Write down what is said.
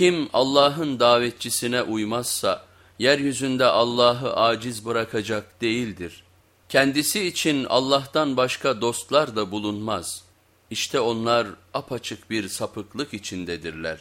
Kim Allah'ın davetçisine uymazsa yeryüzünde Allah'ı aciz bırakacak değildir. Kendisi için Allah'tan başka dostlar da bulunmaz. İşte onlar apaçık bir sapıklık içindedirler.